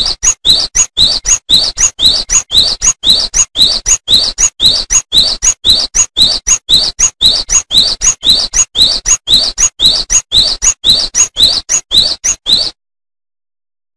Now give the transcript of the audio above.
you